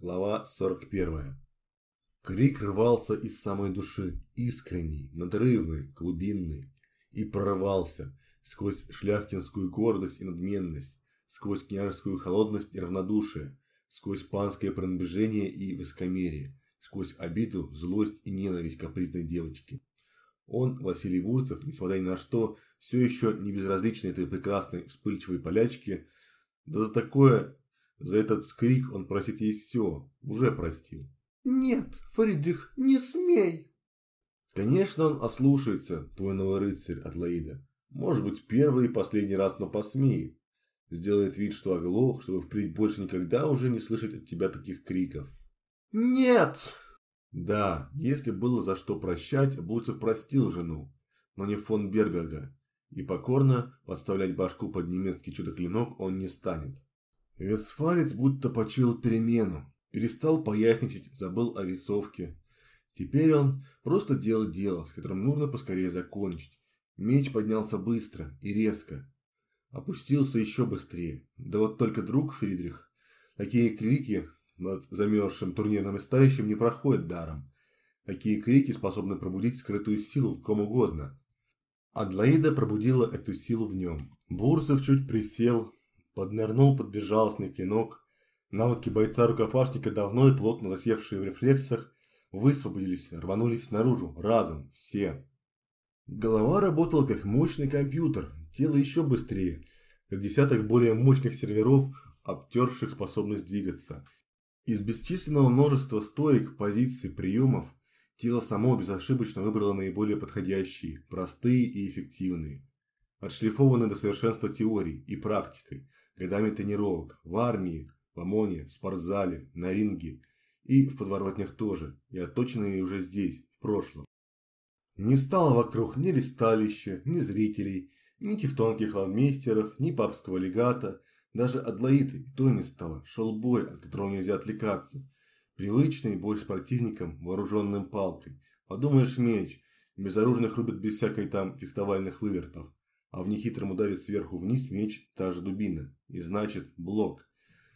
Глава 41. Крик рвался из самой души, искренний, надрывный, глубинный, и прорывался сквозь шляхтинскую гордость и надменность, сквозь княжескую холодность и равнодушие, сквозь панское пренебрежение и высокомерие, сквозь обиду, злость и ненависть капризной девочки. Он, Василий Бурцев, несмотря ни на что, все еще не безразличный этой прекрасной вспыльчивой полячке, да за такое за этот скрик он просит ей все, уже простил. «Нет, Фридрих, не смей!» Конечно, он ослушается, твой новый рыцарь Адлаида. Может быть, первый и последний раз, но посмеет. Сделает вид, что оглох, чтобы впредь больше никогда уже не слышать от тебя таких криков. «Нет!» Да, если было за что прощать, Буцев простил жену, но не фон Берберга. И покорно подставлять башку под немецкий чудо-клинок он не станет. Вестфалец будто почуял перемену, перестал поясничать, забыл о рисовке. Теперь он просто делал дело, с которым нужно поскорее закончить. Меч поднялся быстро и резко. Опустился еще быстрее. Да вот только друг Фридрих. Такие крики над замерзшим турнирным историщем не проходят даром. Такие крики способны пробудить скрытую силу в ком угодно. Адлаида пробудила эту силу в нем. Бурсов чуть присел, поднырнул под безжалостный клинок. Навыки бойца-рукопашника, давно и плотно засевшие в рефлексах, высвободились, рванулись наружу, разом, все. Голова работала как мощный компьютер, тело еще быстрее, как десяток более мощных серверов, обтерших способность двигаться. Из бесчисленного множества стоек, позиций, приемов, тело само безошибочно выбрало наиболее подходящие, простые и эффективные. Отшлифованы до совершенства теорией и практикой, годами тренировок в армии, в ОМОНе, в спортзале, на ринге и в подворотнях тоже, и отточенные уже здесь, в прошлом. Не стало вокруг ни листалища, ни зрителей, ни тевтонских ладмейстеров, ни папского легата, даже Адлаиты и то не стало, шел бой, от которого нельзя отвлекаться. Привычный бой с противником, вооруженным палкой. Подумаешь, меч, безоружных рубят без всякой там фехтовальных вывертов а в нехитром ударе сверху вниз меч – та же дубина, и значит блок.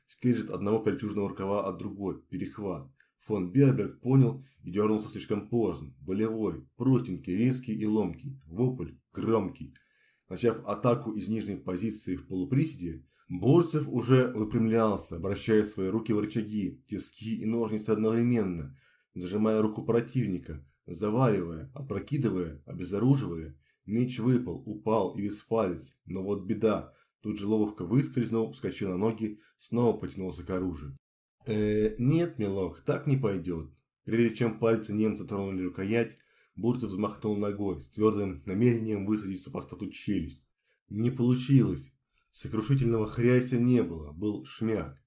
Скрежет одного кольчужного рукава от другой, перехват. Фон Берберг понял и дернулся слишком поздно. Болевой, простенький, резкий и ломкий. Вопль громкий. Начав атаку из нижней позиции в полуприседе, Бурцев уже выпрямлялся, обращая свои руки в рычаги, тиски и ножницы одновременно, зажимая руку противника, заваливая, опрокидывая, обезоруживая Меч выпал, упал и висфалец, но вот беда. Тут же ловко выскользнул, вскочил на ноги, снова потянулся к оружию. э нет, милок, так не пойдет. Прежде чем пальцы немца тронули рукоять, Бурцев взмахнул ногой с твердым намерением высадить супостату челюсть. Не получилось. Сокрушительного хряся не было, был шмяк.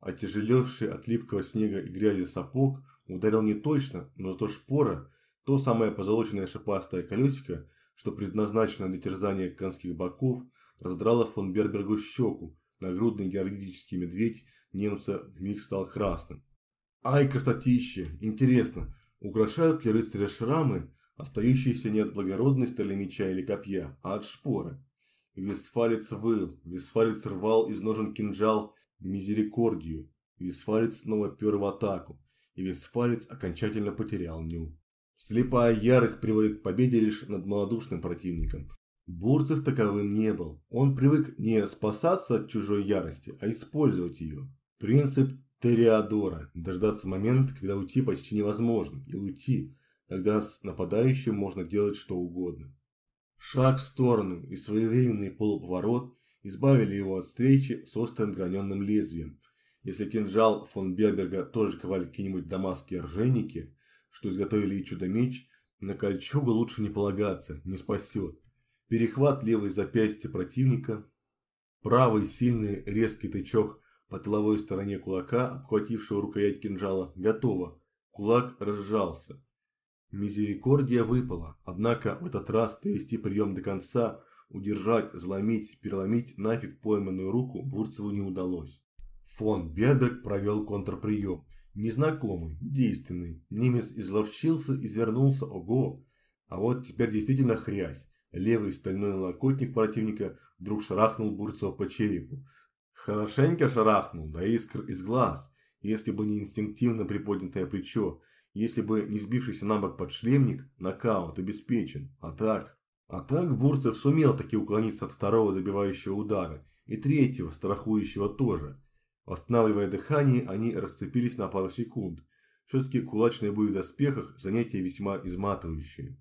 Отяжелевший от липкого снега и грязи сапог ударил не точно, но зато шпора, то самое позолоченное шипастое колесико, что предназначено для терзания конских боков, раздрала фон Бербергу щеку. Нагрудный георгический медведь немца вмиг стал красным. Ай, красотище! Интересно, украшают ли рыцаря шрамы, остающиеся не от благородной стали меча или копья, а от шпоры? Висфалец выл, Висфалец рвал из ножен кинжал мизерикордию, Висфалец снова пер в атаку, и Висфалец окончательно потерял ню. Слепая ярость приводит к победе лишь над малодушным противником. Бурцев таковым не был. Он привык не спасаться от чужой ярости, а использовать ее. Принцип Териадора – дождаться момента, когда уйти почти невозможно, и уйти, тогда с нападающим можно делать что угодно. Шаг в сторону и своевременный полуповорот избавили его от встречи с острым граненным лезвием. Если кинжал фон Берберга тоже ковали какие-нибудь дамасские рженики, что изготовили и чудо-меч, на кольчугу лучше не полагаться, не спасет. Перехват левой запястья противника, правый сильный резкий тычок по тыловой стороне кулака, обхватившего рукоять кинжала, готово. Кулак разжался. Мизерикордия выпала, однако в этот раз довести прием до конца, удержать, заломить, переломить нафиг пойманную руку Бурцеву не удалось. Фон Берберг провел контрприем. Незнакомый, действенный, немец изловчился, извернулся, ого! А вот теперь действительно хрясь. Левый стальной налокотник противника вдруг шарахнул Бурцева по черепу. Хорошенько шарахнул, да искр из глаз. Если бы не инстинктивно приподнятое плечо, если бы не сбившийся на бок подшлемник, нокаут обеспечен. А так... А так Бурцев сумел таки уклониться от второго добивающего удара и третьего, страхующего тоже – Восстанавливая дыхание, они расцепились на пару секунд. Все-таки кулачный бой в доспехах – занятие весьма изматывающее.